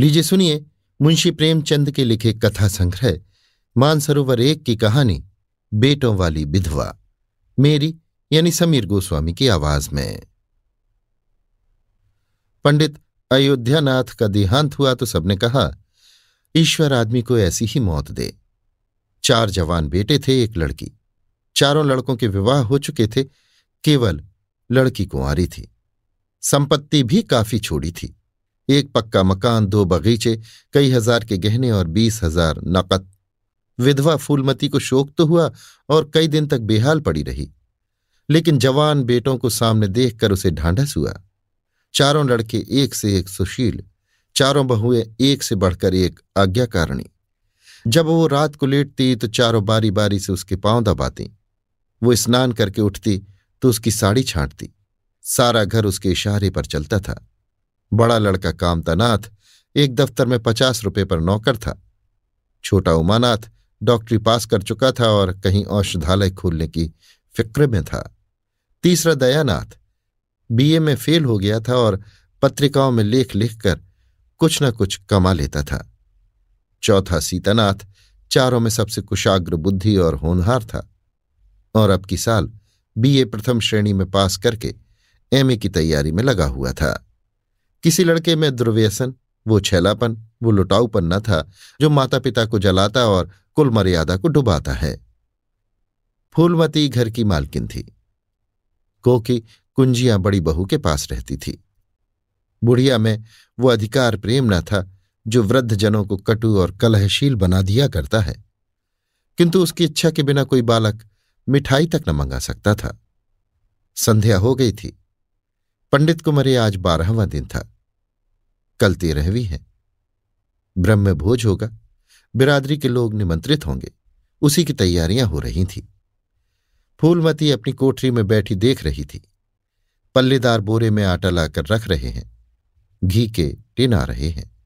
लीजिए सुनिए मुंशी प्रेमचंद के लिखे कथा संग्रह, मानसरोवर एक की कहानी, बेटों वाली विधवा, मेरी यानी समीर गोस्वामी की आवाज़ में। पंडित अयोध्यानाथ का देहांत हुआ तो सबने कहा, ईश्वर आदमी को ऐसी ही मौत दे। चार जवान बेटे थे एक लड़की। चारों लड़कों के विवाह हो चुके थे, केवल लड़की कुंवारी थी। संपत्ति भी काफ़ी छोड़ी थी। एक पक्का मकान, दो बगीचे, कई हज़ार के गहने और बीस हज़ार नकद। विधवा फूलमती को शोक तो हुआ और कई दिन तक बेहाल पड़ी रही। लेकिन जवान बेटों को सामने देखकर उसे ढांढस हुआ। चारों लड़के एक से एक सुशील, चारों बहुएँ एक से बढ़कर एक आज्ञाकारिणी। जब वो रात को लेटती तो चारों बारी बारी से उसके पाँव दबाती। वो स्नान करके उठती तो उसकी साड़ी छांटती। सारा घर उसके इशारे पर चलता था। बड़ा लड़का कामतानाथ एक दफ्तर में पचास रुपए पर नौकर था। छोटा उमानाथ डॉक्टरी पास कर चुका था और कहीं औषधालय खोलने की फ़िक्र में था। तीसरा दयानाथ बीए में फेल हो गया था और पत्रिकाओं में लेख लिखकर कुछ न कुछ कमा लेता था। चौथा सीतानाथ चारों में सबसे कुशाग्र बुद्धि और होनहार था और अब की साल बीए प्रथम श्रेणी में पास करके एमए की तैयारी में लगा हुआ था। किसी लड़के में दुर्व्यसन, वो छैलापन, वो लुटाऊपन न था, जो माता पिता को जलाता और कुल मर्यादा को डुबाता है। फूलमती घर की मालकिन थी। कोकी कुंजियाँ बड़ी बहू के पास रहती थी। बुढ़िया में वो अधिकार प्रेम न था, जो वृद्ध जनों को कटु और कलहशील बना दिया करता है। किंतु उसकी इच्छा के बिना कोई बालक मिठाई तक न मंगा सकता था। संध्या हो गई थी। पंडित को मरे आज बारहवां दिन था। कल तेरहवीं है। ब्रह्म भोज होगा। बिरादरी के लोग निमंत्रित होंगे। उसी की तैयारियाँ हो रही थी। फूलमती अपनी कोठरी में बैठी देख रही थी। पल्लेदार बोरे में आटा लाकर रख रहे हैं। घी के टिन आ रहे हैं।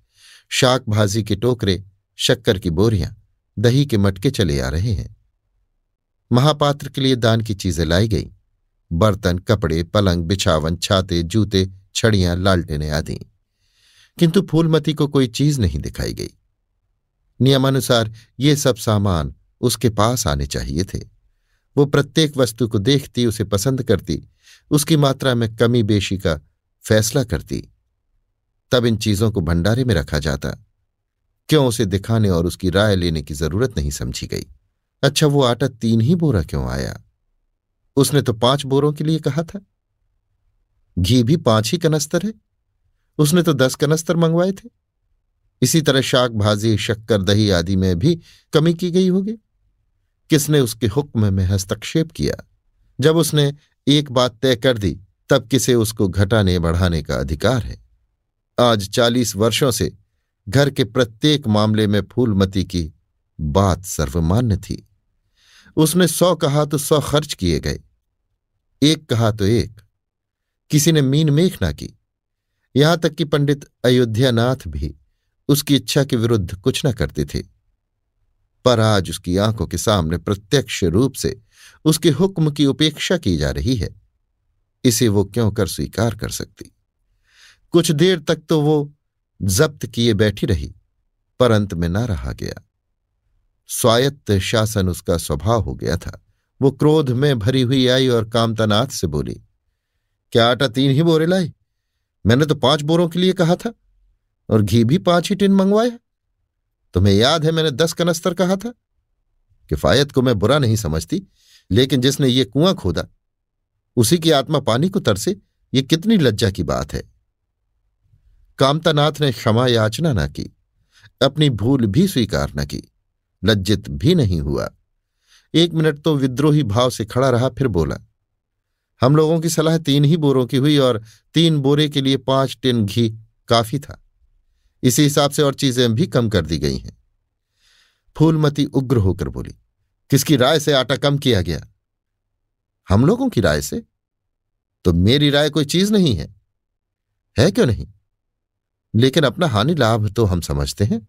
शाक भाजी के टोकरे, शक्कर की बोरियाँ, दही के मटके चले आ रहे हैं। महापात्र के लिए दान की चीज़ें लाई गई। बर्तन, कपड़े, पलंग, बिछावन, छाते, जूते, छड़ियाँ, लालटेने आदि। किंतु फूलमती को कोई चीज़ नहीं दिखाई गई। नियमानुसार ये सब सामान उसके पास आने चाहिए थे। वो प्रत्येक वस्तु को देखती, उसे पसंद करती, उसकी मात्रा में कमी बेशी का फैसला करती। तब इन चीज़ों को भंडारे में रखा जाता। क्यों उसे दिखाने और उसकी राय लेने की ज़रूरत नहीं समझी गई। अच्छा वो आटा तीन ही बोरा क्यों आया? उसने तो पाँच बोरों के लिए कहा था। घी भी पाँच ही कनस्तर है। उसने तो दस कनस्तर मंगवाए थे। इसी तरह शाक, भाजी, शक्कर, दही आदि में भी कमी की गई होगी। किसने उसके हुक्म में हस्तक्षेप किया? जब उसने एक बात तय कर दी, तब किसे उसको घटाने, बढ़ाने का अधिकार है? आज चालीस वर्षों से घर के प्रत्येक मामले में फूलमती की बात सर्वमान्य थी। उसने सौ कहा तो सौ खर्च किए गए। एक कहा तो एक। किसी ने मीन मेख ना की। यहाँ तक कि पंडित अयोध्यानाथ भी उसकी इच्छा के विरुद्ध कुछ न करते थे। पर आज उसकी आँखों के सामने प्रत्यक्ष रूप से उसके हुक्म की उपेक्षा की जा रही है। इसे वो क्यों कर स्वीकार कर सकती? कुछ देर तक तो वो जब्त किए बैठी रही, पर अंत में ना रहा गया। स्वायत्त शासन उसका स्वभाव हो गया था। वो क्रोध में भरी हुई आई और कामतानाथ से बोली, क्या आटा तीन ही बोरे लाए? मैंने तो पाँच बोरों के लिए कहा था और घी भी पाँच ही टिन मंगवाया। तुम्हें याद है मैंने दस कनस्तर कहा था? किफायत को मैं बुरा नहीं समझती, लेकिन जिसने ये कुआँ खोदा, उसी की आत्मा पानी को तरसे, ये कितनी लज्जा की बात है। कामतानाथ ने क्षमा याचना न की, अपनी भूल भी स्वीकार न की। लज्जित भी नहीं हुआ। एक मिनट तो विद्रोही भाव से खड़ा रहा, फिर बोला, हम लोगों की सलाह तीन ही बोरों की हुई और तीन बोरे के लिए पाँच टिन घी काफ़ी था। इसी हिसाब से और चीज़ें भी कम कर दी गई हैं। फूलमती उग्र होकर बोली, किसकी राय से आटा कम किया गया? हम लोगों की राय से? तो मेरी राय कोई चीज़ नहीं है। है क्यों नहीं? लेकिन अपना हानि लाभ तो हम समझते हैं।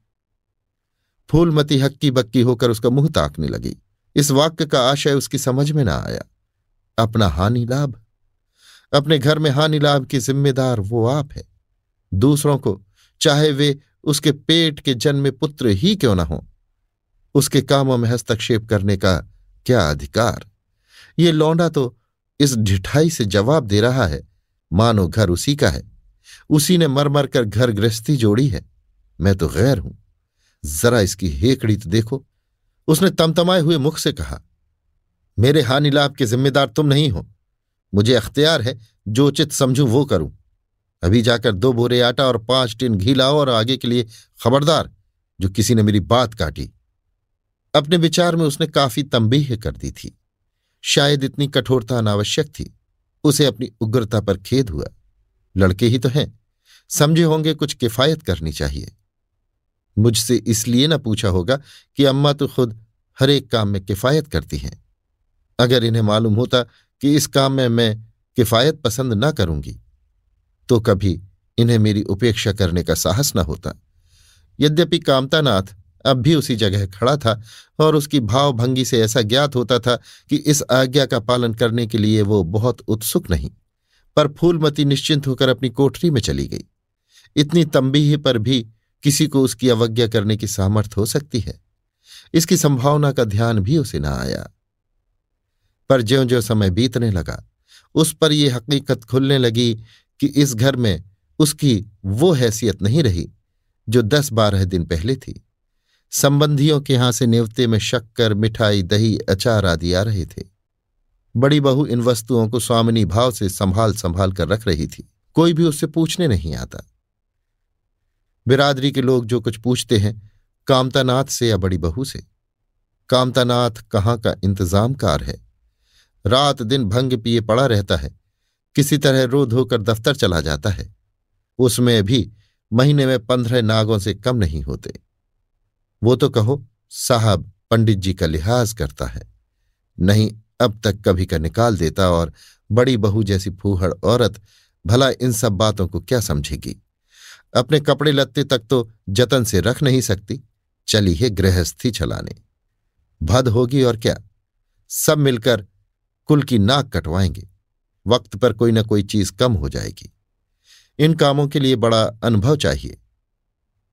फूलमती हक्की बक्की होकर उसका मुँह ताकने लगी। इस वाक्य का आशय उसकी समझ में ना आया। अपना हानि लाभ। अपने घर में हानि लाभ की जिम्मेदार वो आप है। दूसरों को, चाहे वे उसके पेट के जन्मे पुत्र ही क्यों ना हो, उसके कामों में हस्तक्षेप करने का क्या अधिकार? ये लौंडा तो इस ढिठाई से जवाब दे रहा है, मानो घर उसी का है। उसी ने मर मर कर घर गृहस्थी जोड़ी है। मैं तो गैर हूँ। जरा इसकी हेकड़ी तो देखो। उसने तमतमाए हुए मुख से कहा, मेरे हानि लाभ के जिम्मेदार तुम नहीं हो। मुझे अख्तियार है, जो उचित समझू वो करूँ। अभी जाकर दो बोरे आटा और पाँच टिन घी लाओ और आगे के लिए खबरदार, जो किसी ने मेरी बात काटी। अपने विचार में उसने काफ़ी तंबीह कर दी थी। शायद इतनी कठोरता अनावश्यक थी। उसे अपनी उग्रता पर खेद हुआ। लड़के ही तो हैं। समझे होंगे कुछ किफायत करनी चाहिए। मुझसे इसलिए ना पूछा होगा कि अम्मा तो खुद हर एक काम में किफायत करती हैं। अगर इन्हें मालूम होता कि इस काम में मैं किफायत पसंद ना करूँगी तो कभी इन्हें मेरी उपेक्षा करने का साहस न होता। यद्यपि कामतानाथ अब भी उसी जगह खड़ा था और उसकी भावभंगी से ऐसा ज्ञात होता था कि इस आज्ञा का पालन करने के लिए वो बहुत उत्सुक नहीं, पर फूलमती निश्चिंत होकर अपनी कोठरी में चली गई। इतनी तंबीह पर भी किसी को उसकी अवज्ञा करने की सामर्थ हो सकती है। इसकी संभावना का ध्यान भी उसे न आया। पर ज्यो ज्यो समय बीतने लगा, उस पर यह हकीकत खुलने लगी कि इस घर में उसकी वो हैसियत नहीं रही, जो दस बारह दिन पहले थी। संबंधियों के यहाँ से नेवते में शक्कर, मिठाई, दही, अचार आदि आ रहे थे। बड़ी बहू इन वस्तुओं को स्वामिनी भाव से संभाल संभाल कर रख रही थी। कोई भी उससे पूछने नहीं आता। बिरादरी के लोग जो कुछ पूछते हैं, कामतानाथ से या बड़ी बहू से? कामतानाथ कहाँ का इंतजामकार है? रात दिन भंग पिए पड़ा रहता है, किसी तरह रो धोकर दफ्तर चला जाता है। उसमें भी महीने में पंद्रह नागों से कम नहीं होते। वो तो कहो, साहब पंडित जी का लिहाज करता है। नहीं, अब तक कभी का निकाल देता और बड़ी बहू जैसी फूहड़ औरत भला इन सब बातों को क्या समझेगी? अपने कपड़े लत्ते तक तो जतन से रख नहीं सकती। चली है गृहस्थी चलाने भद होगी और क्या? सब मिलकर कुल की नाक कटवाएँगे। वक्त पर कोई ना कोई चीज़ कम हो जाएगी। इन कामों के लिए बड़ा अनुभव चाहिए।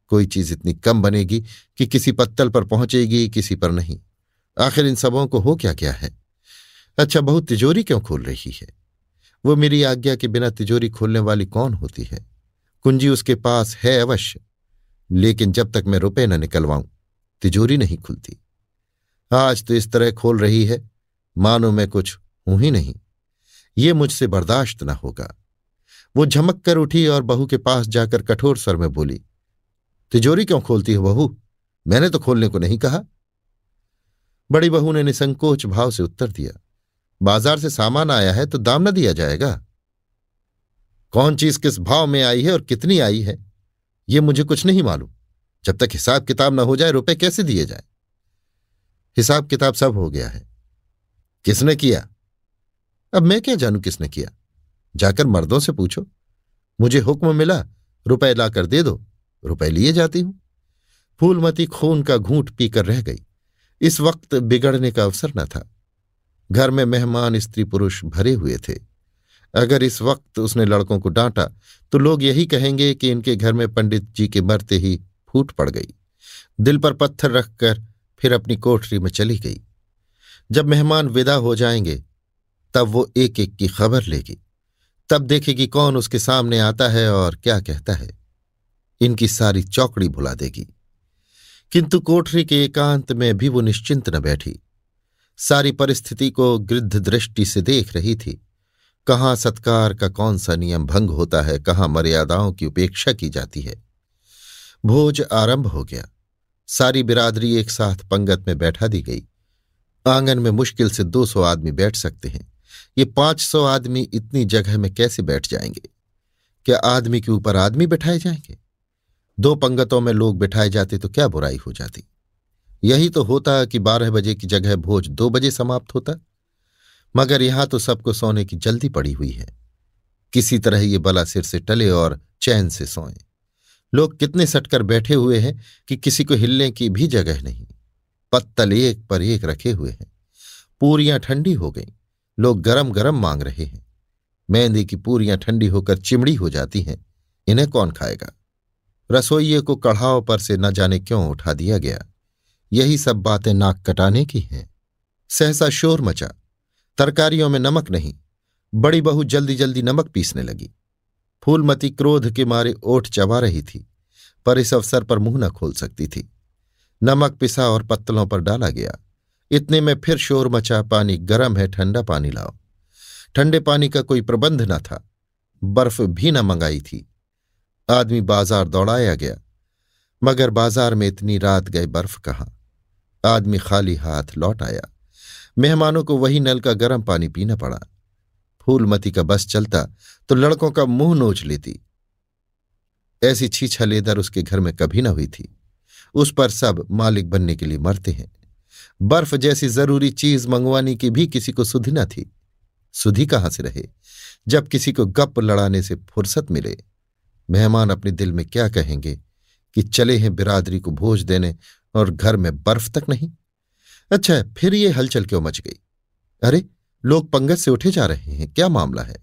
कोई चीज़ इतनी कम बनेगी कि किसी पत्तल पर पहुंचेगी, किसी पर नहीं। आखिर इन सबों को हो क्या क्या है? अच्छा बहुत तिजोरी क्यों खोल रही है? वो मेरी आज्ञा के बिना तिजोरी खोलने वाली कौन होती है? कुंजी उसके पास है अवश्य, लेकिन जब तक मैं रुपए न निकलवाऊं, तिजोरी नहीं खुलती। आज तो इस तरह खोल रही है, मानो मैं कुछ हूँ ही नहीं। ये मुझसे बर्दाश्त न होगा। वो झमक कर उठी और बहू के पास जाकर कठोर स्वर में बोली, तिजोरी क्यों खोलती हो बहू? मैंने तो खोलने को नहीं कहा। बड़ी बहू ने निसंकोच भाव से उत्तर दिया, बाज़ार से सामान आया है तो दाम न दिया जाएगा। कौन चीज़ किस भाव में आई है और कितनी आई है, ये मुझे कुछ नहीं मालूम। जब तक हिसाब किताब न हो जाए, रुपए कैसे दिए जाए? हिसाब किताब सब हो गया है। किसने किया? अब मैं क्या जानू किसने किया? जाकर मर्दों से पूछो। मुझे हुक्म मिला, रुपए लाकर दे दो, रुपए लिए जाती हूँ। फूलमती खून का घूंट पीकर रह गई। इस वक्त बिगड़ने का अवसर न था। घर में मेहमान, स्त्री, पुरुष भरे हुए थे। अगर इस वक्त उसने लड़कों को डांटा तो लोग यही कहेंगे कि इनके घर में पंडित जी के मरते ही फूट पड़ गई। दिल पर पत्थर रखकर फिर अपनी कोठरी में चली गई। जब मेहमान विदा हो जाएँगे, तब वो एक एक की खबर लेगी। तब देखेगी कौन उसके सामने आता है और क्या कहता है। इनकी सारी चौकड़ी भुला देगी। किंतु कोठरी के एकांत में भी वो निश्चिंत न बैठी। सारी परिस्थिति को गृद्ध दृष्टि से देख रही थी। कहाँ सत्कार का कौन सा नियम भंग होता है, कहाँ मर्यादाओं की उपेक्षा की जाती है। भोज आरंभ हो गया। सारी बिरादरी एक साथ पंगत में बैठा दी गई। आँगन में मुश्किल से दो सौ आदमी बैठ सकते हैं। ये पाँच सौ आदमी इतनी जगह में कैसे बैठ जाएँगे? क्या आदमी के ऊपर आदमी बैठाए जाएँगे? दो पंगतों में लोग बिठाए जाते तो क्या बुराई हो जाती? यही तो होता कि बारह बजे की जगह भोज दो बजे समाप्त होता। मगर यहाँ तो सबको सोने की जल्दी पड़ी हुई है। किसी तरह ये बला सिर से टले और चैन से सोए। लोग कितने सटकर बैठे हुए हैं कि किसी को हिलने की भी जगह नहीं। पत्तल एक पर एक रखे हुए हैं। पूरियाँ ठंडी हो गईं। लोग गरम गरम मांग रहे हैं। मेहंदी की पूरियाँ ठंडी होकर चिमड़ी हो जाती हैं। इन्हें कौन खाएगा? रसोइये को कढ़ाव पर से न जाने क्यों उठा दिया गया? यही सब बातें नाक कटाने की हैं। सहसा शोर मचा। तरकारियों में नमक नहीं। बड़ी बहू जल्दी जल्दी नमक पीसने लगी। फूलमती क्रोध के मारे ओठ चबा रही थी, पर इस अवसर पर मुँह न खोल सकती थी। नमक पिसा और पत्तलों पर डाला गया। इतने में फिर शोर मचा, पानी गर्म है, ठंडा पानी लाओ। ठंडे पानी का कोई प्रबंध न था। बर्फ़ भी न मंगाई थी। आदमी बाज़ार दौड़ाया गया, मगर बाज़ार में इतनी रात गए बर्फ़ कहाँ? आदमी खाली हाथ लौट आया। मेहमानों को वही नल का गर्म पानी पीना पड़ा। फूलमती का बस चलता तो लड़कों का मुँह नोच लेती। ऐसी छीछा लेदर उसके घर में कभी ना हुई थी। उस पर सब मालिक बनने के लिए मरते हैं। बर्फ़ जैसी ज़रूरी चीज़ मंगवाने की भी किसी को सुधि ना थी। सुधी कहाँ से रहे? जब किसी को गप लड़ाने से फुर्सत मिले। मेहमान अपने दिल में क्या कहेंगे कि चले हैं बिरादरी को भोज देने और घर में बर्फ़ तक नहीं? अच्छा फिर ये हलचल क्यों मच गई? अरे, लोग पंगत से उठे जा रहे हैं, क्या मामला है?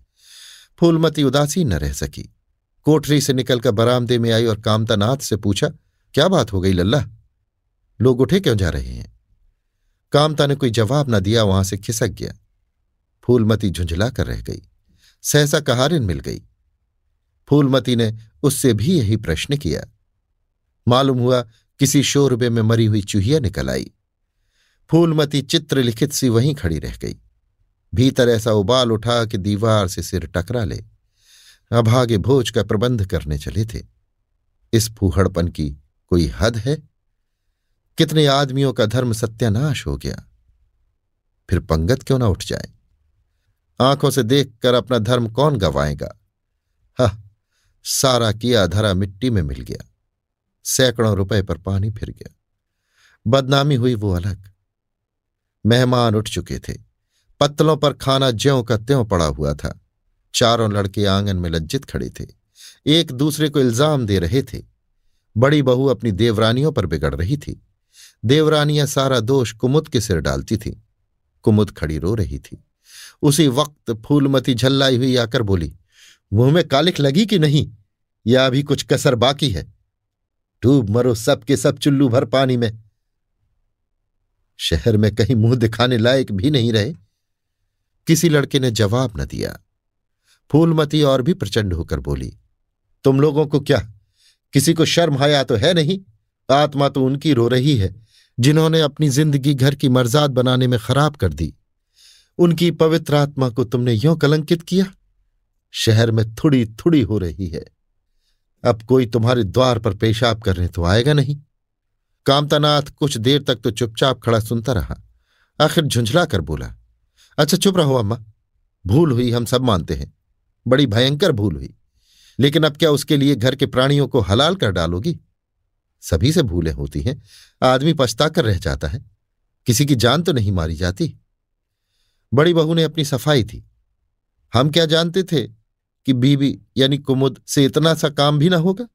फूलमती उदासी न रह सकी। कोठरी से निकलकर बरामदे में आई और कामता नाथ से पूछा, क्या बात हो गई लल्ला? लोग उठे क्यों जा रहे हैं? कामता ने कोई जवाब न दिया, वहाँ से खिसक गया। फूलमती झुंझला कर रह गई। सहसा कहारिन मिल गई। फूलमती ने उससे भी यही प्रश्न किया। मालूम हुआ, किसी शोरबे में मरी हुई चूहिया निकल आई। फूलमती चित्र लिखित सी वहीं खड़ी रह गई। भीतर ऐसा उबाल उठा कि दीवार से सिर टकरा ले। अभागे भोज का प्रबंध करने चले थे। इस फूहड़पन की कोई हद है? कितने आदमियों का धर्म सत्यानाश हो गया। फिर पंगत क्यों ना उठ जाए? आँखों से देखकर अपना धर्म कौन गवाएगा? हा, सारा किया धरा मिट्टी में मिल गया। सैकड़ों रुपए पर पानी फिर गया। बदनामी हुई वो अलग। मेहमान उठ चुके थे। पत्तलों पर खाना ज्यों का त्यों पड़ा हुआ था। चारों लड़के आँगन में लज्जित खड़े थे। एक दूसरे को इल्ज़ाम दे रहे थे। बड़ी बहू अपनी देवरानियों पर बिगड़ रही थी। देवरानियाँ सारा दोष कुमुद के सिर डालती थी। कुमुद खड़ी रो रही थी। उसी वक्त फूलमती झल्लाई हुई आकर बोली, मुँह में कालिख लगी कि नहीं? या अभी कुछ कसर बाकी है? डूब मरो सब के सब चुल्लू भर पानी में। शहर में कहीं मुँह दिखाने लायक भी नहीं रहे। किसी लड़के ने जवाब न दिया। फूलमती और भी प्रचंड होकर बोली, तुम लोगों को क्या? किसी को शर्म आया तो है नहीं? आत्मा तो उनकी रो रही है, जिन्होंने अपनी ज़िंदगी घर की मर्जाद बनाने में खराब कर दी। उनकी पवित्र आत्मा को तुमने यों कलंकित किया? शहर में थोड़ी थोड़ी हो रही है। अब कोई तुम्हारे द्वार पर पेशाब करने तो आएगा नहीं। कामतानाथ कुछ देर तक तो चुपचाप खड़ा सुनता रहा। आखिर झुंझला कर बोला अच्छा चुप रहो अम्मा। भूल हुई हम सब मानते हैं। बड़ी भयंकर भूल हुई। लेकिन अब क्या उसके लिए घर के प्राणियों को हलाल कर डालोगी? सभी से भूलें होती हैं। आदमी पछता कर रह जाता है। किसी की जान तो नहीं मारी जाती। बड़ी बहू ने अपनी सफ़ाई थी। हम क्या जानते थे कि बीबी यानी कुमुद से इतना सा काम भी ना होगा?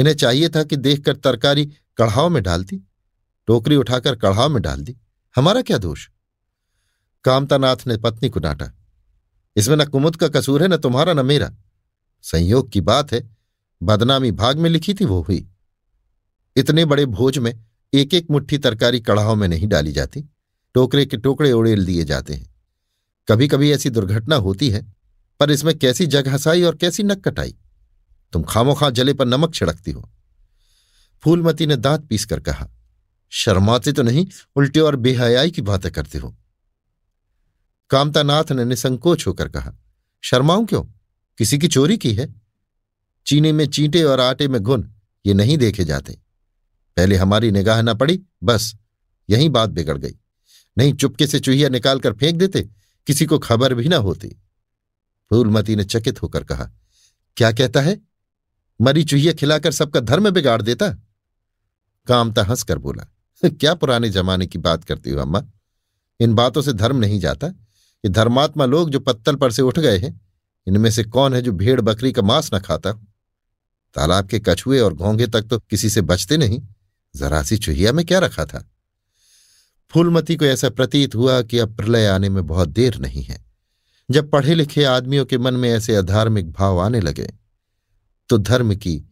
इन्हें चाहिए था कि देखकर तरकारी कढ़ाव में डालती टोकरी उठाकर कढ़ाव में डाल दी। हमारा क्या दोष? कामतानाथ ने पत्नी को डांटा। इसमें न कुमुद का कसूर है, न तुम्हारा, न मेरा। संयोग की बात है, बदनामी भाग में लिखी थी, वो हुई। इतने बड़े भोज में एक एक मुट्ठी तरकारी कड़ाहों में नहीं डाली जाती। टोकरे के टुकड़े उड़ेल दिए जाते हैं। कभी कभी ऐसी दुर्घटना होती है, पर इसमें कैसी जग हंसाई और कैसी नक कटाई? तुम खामोखा जले पर नमक छिड़कती हो। फूलमती ने दांत पीस कर कहा, शर्माते तो नहीं, उल्टे और बेहयाई की बातें करते हो। कामतानाथ ने निसंकोच होकर कहा, शर्माऊं क्यों? किसी की चोरी की है? चीनी में चींटे और आटे में गुन, ये नहीं देखे जाते। पहले हमारी निगाह ना पड़ी, बस, यही बात बिगड़ गई। नहीं, चुपके से चूहिया निकालकर फेंक देते, किसी को खबर भी ना होती। फूलमती ने चकित होकर कहा, क्या कहता है? मरी चूहिया खिलाकर सबका धर्म बिगाड़ देता। कामता हंसकर बोला, क्या पुराने जमाने की बात करती हो अम्मा? इन बातों से धर्म नहीं जाता। ये धर्मात्मा लोग जो पत्तल पर से उठ गए हैं, इनमें से कौन है जो भेड़ बकरी का मांस न खाता तालाब के कछुए और घोंगे तक तो किसी से बचते नहीं। जरा सी चुहिया में क्या रखा था? फूलमती को ऐसा प्रतीत हुआ कि अब प्रलय आने में बहुत देर नहीं है। जब पढ़े लिखे आदमियों के मन में ऐसे अधार्मिक भाव आने लगे तो धर्म की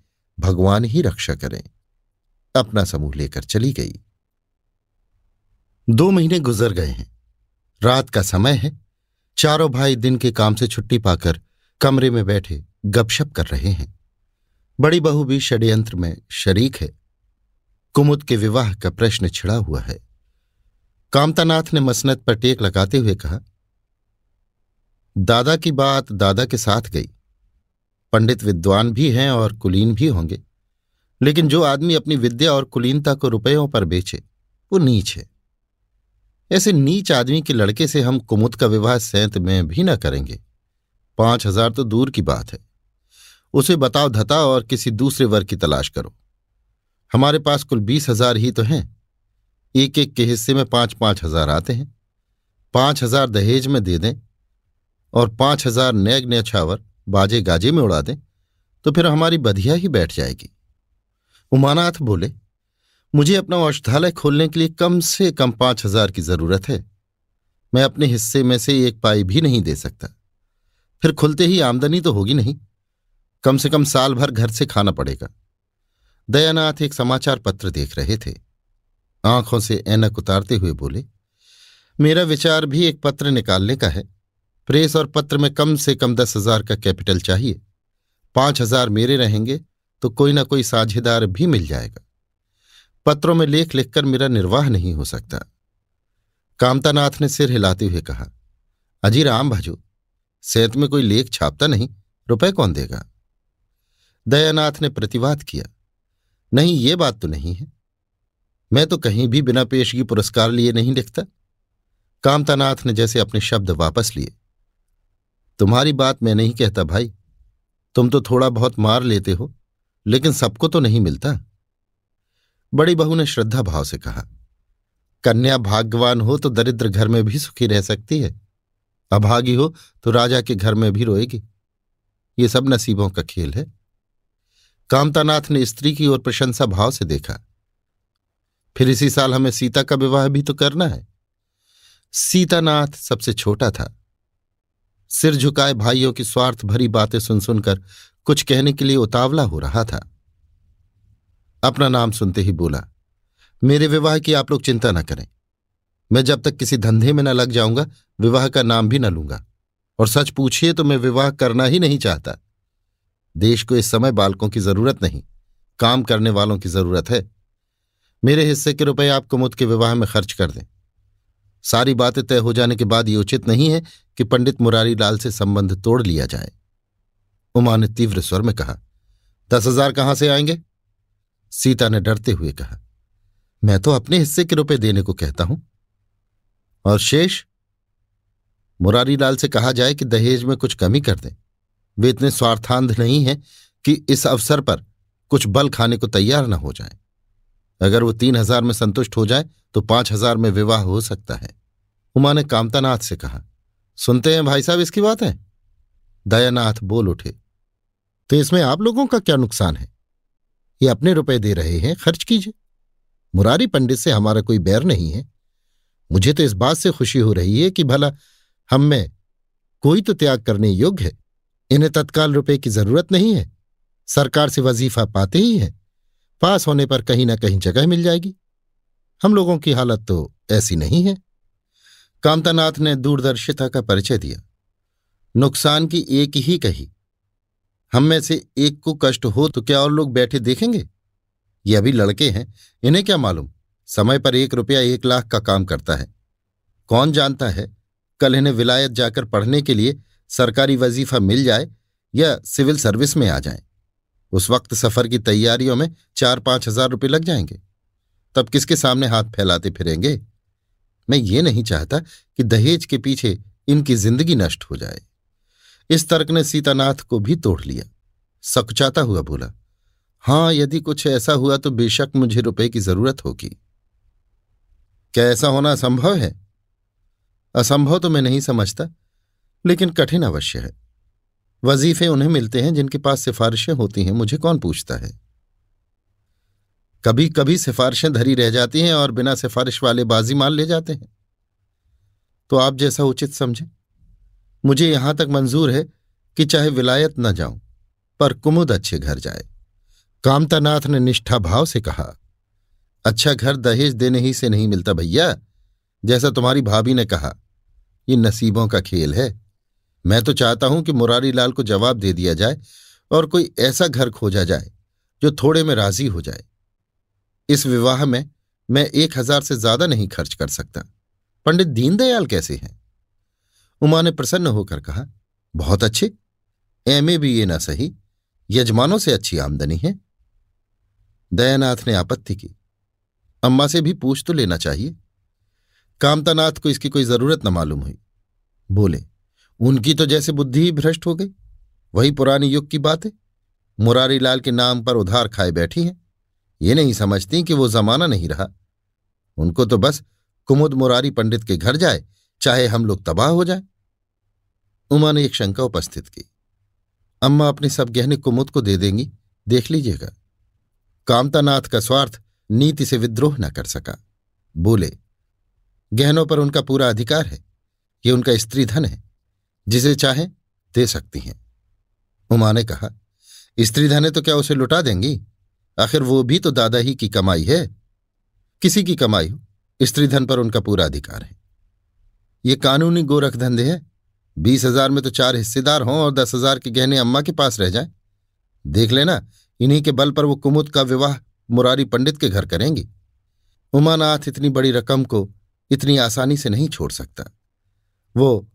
भगवान ही रक्षा करें। अपना समूह लेकर चली गई। दो महीने गुजर गए हैं। रात का समय है। चारों भाई दिन के काम से छुट्टी पाकर कमरे में बैठे गपशप कर रहे हैं। बड़ी बहू भी षड्यंत्र में शरीक है। कुमुद के विवाह का प्रश्न छिड़ा हुआ है। कामतानाथ ने मसनत पर टेक लगाते हुए कहा, दादा की बात दादा के साथ गई। पंडित विद्वान भी हैं और कुलीन भी होंगे। लेकिन जो आदमी अपनी विद्या और कुलीनता को रुपयों पर बेचे, वो नीच है। ऐसे नीच आदमी के लड़के से हम कुमुद का विवाह सैंत में भी न करेंगे। पाँच हज़ार तो दूर की बात है। उसे बताओ धता और किसी दूसरे वर्ग की तलाश करो। हमारे पास कुल बीस हज़ार ही तो हैं। एक एक के हिस्से में पाँच पाँच हज़ार आते हैं। पाँच हज़ार दहेज में दे दें और पाँच हज़ार नैग न्यछावर बाजे गाजे में उड़ा दें तो फिर हमारी बधिया ही बैठ जाएगी। उमानाथ बोले, मुझे अपना औषधालय खोलने के लिए कम से कम पाँच हज़ार की ज़रूरत है। मैं अपने हिस्से में से एक पाई भी नहीं दे सकता। फिर खुलते ही आमदनी तो होगी नहीं। कम से कम साल भर घर से खाना पड़ेगा। दयानाथ एक समाचार पत्र देख रहे थे। आँखों से ऐनक उतारते हुए बोले, मेरा विचार भी एक पत्र निकालने का है। प्रेस और पत्र में कम से कम दस हज़ार का कैपिटल चाहिए। पाँच हज़ार मेरे रहेंगे तो कोई ना कोई साझेदार भी मिल जाएगा। पत्रों में लेख लिखकर मेरा निर्वाह नहीं हो सकता। कामतानाथ ने सिर हिलाते हुए कहा अजी राम भजो सेत में कोई लेख छापता नहीं, रुपए कौन देगा? दयानाथ ने प्रतिवाद किया, नहीं, ये बात तो नहीं है। मैं तो कहीं भी बिना पेशगी पुरस्कार लिए नहीं लिखता। कामतानाथ ने जैसे अपने शब्द वापस लिए तुम्हारी बात मैं नहीं कहता भाई। तुम तो थोड़ा बहुत मार लेते हो, लेकिन सबको तो नहीं मिलता। बड़ी बहू ने श्रद्धा भाव से कहा, कन्या भाग्यवान हो तो दरिद्र घर में भी सुखी रह सकती है। अभागी हो तो राजा के घर में भी रोएगी। ये सब नसीबों का खेल है। कामतानाथ ने स्त्री की ओर प्रशंसा भाव से देखा। फिर इसी साल हमें सीता का विवाह भी तो करना है। सीतानाथ सबसे छोटा था। सिर झुकाए भाइयों की स्वार्थ भरी बातें सुन सुनकर कुछ कहने के लिए उतावला हो रहा था। अपना नाम सुनते ही बोला, मेरे विवाह की आप लोग चिंता न करें। मैं जब तक किसी धंधे में न लग जाऊँगा, विवाह का नाम भी न लूँगा। और सच पूछिए तो मैं विवाह करना ही नहीं चाहता। देश को इस समय बालकों की ज़रूरत नहीं, काम करने वालों की ज़रूरत है। मेरे हिस्से के रुपए आप कुमुद के विवाह में खर्च कर दें। सारी बातें तय हो जाने के बाद ये उचित नहीं है कि पंडित मुरारी लाल से संबंध तोड़ लिया जाए। उमा ने तीव्र स्वर में कहा, दस हज़ार कहाँ से आएँगे? सीता ने डरते हुए कहा, मैं तो अपने हिस्से के रुपए देने को कहता हूँ। और शेष, मुरारी लाल से कहा जाए कि दहेज में कुछ कमी कर दें। वे इतने स्वार्थांध नहीं हैं कि इस अवसर पर कुछ बल खाने को तैयार न हो जाए। अगर वो तीन हज़ार में संतुष्ट हो जाए तो पाँच हज़ार में विवाह हो सकता है। उमा ने कामतानाथ से कहा सुनते हैं भाई साहब इसकी बात? है दयानाथ बोल उठे। तो इसमें आप लोगों का क्या नुकसान है? ये अपने रुपए दे रहे हैं, खर्च कीजिए। मुरारी पंडित से हमारा कोई बैर नहीं है। मुझे तो इस बात से खुशी हो रही है कि भला हम में कोई तो त्याग करने योग्य है। इन्हें तत्काल रुपए की ज़रूरत नहीं है। सरकार से वजीफा पाते ही है। पास होने पर कहीं ना कहीं जगह मिल जाएगी। हम लोगों की हालत तो ऐसी नहीं है। कामतानाथ ने दूरदर्शिता का परिचय दिया। नुकसान की एक ही कही, हम में से एक को कष्ट हो तो क्या और लोग बैठे देखेंगे? ये अभी लड़के हैं, इन्हें क्या मालूम? समय पर एक रुपया एक लाख का काम करता है। कौन जानता है, कल इन्हें विलायत जाकर पढ़ने के लिए सरकारी वजीफा मिल जाए या सिविल सर्विस में आ जाए। उस वक्त सफ़र की तैयारियों में चार पाँच हज़ार रुपये लग जाएँगे। तब किसके सामने हाथ फैलाते फिरेंगे? मैं ये नहीं चाहता कि दहेज के पीछे इनकी ज़िंदगी नष्ट हो जाए। इस तर्क ने सीतानाथ को भी तोड़ लिया। सकुचाता हुआ बोला, हाँ, यदि कुछ ऐसा हुआ तो बेशक मुझे रुपए की ज़रूरत होगी। क्या ऐसा होना असंभव है? असंभव तो मैं नहीं समझता, लेकिन कठिन अवश्य है। वजीफे उन्हें मिलते हैं जिनके पास सिफारिशें होती हैं, मुझे कौन पूछता है? कभी कभी सिफारिशें धरी रह जाती हैं और बिना सिफारिश वाले बाजी मार ले जाते हैं। तो आप जैसा उचित समझे। मुझे यहाँ तक मंजूर है कि चाहे विलायत न जाऊँ, पर कुमुद अच्छे घर जाए। कामतानाथ ने निष्ठा भाव से कहा अच्छा घर दहेज देने ही से नहीं मिलता भैया, जैसा तुम्हारी भाभी ने कहा। ये नसीबों का खेल है। मैं तो चाहता हूँ कि मुरारी लाल को जवाब दे दिया जाए और कोई ऐसा घर खोजा जाए जो थोड़े में राज़ी हो जाए। इस विवाह में मैं एक हज़ार से ज़्यादा नहीं खर्च कर सकता। पंडित दीनदयाल कैसे हैं? उमा ने प्रसन्न होकर कहा, बहुत अच्छे। एम ए भी ये ना सही। यजमानों से अच्छी आमदनी है। दयानाथ ने आपत्ति की। अम्मा से भी पूछ तो लेना चाहिए। कामतानाथ को इसकी कोई ज़रूरत न मालूम हुई। बोले, उनकी तो जैसे बुद्धि ही भ्रष्ट हो गई। वही पुरानी युग की बात। है मुरारी लाल के नाम पर उधार खाए बैठी हैं। ये नहीं समझती कि वो जमाना नहीं रहा। उनको तो बस कुमुद मुरारी पंडित के घर जाए, चाहे हम लोग तबाह हो जाए। उमा ने एक शंका उपस्थित की। अम्मा अपने सब गहने कुमुद को दे देंगी, देख लीजिएगा। कामतानाथ का स्वार्थ नीति से विद्रोह न कर सका। बोले, गहनों पर उनका पूरा अधिकार है, ये उनका स्त्री धन है, जिसे चाहे दे सकती हैं। उमा ने कहा, स्त्री धन है तो क्या उसे लुटा देंगी? आखिर वो भी तो दादा ही की कमाई है। किसी की कमाई हो? स्त्री धन पर उनका पूरा अधिकार है। ये कानूनी गोरख धंधे है। बीस हज़ार में तो चार हिस्सेदार हों और दस हज़ार के गहने अम्मा के पास रह जाए। देख लेना, इन्हीं के बल पर वो कुमुद का विवाह मुरारी पंडित के घर करेंगी। उमानाथ इतनी बड़ी रकम को इतनी आसानी से नहीं छोड़ सकता। वो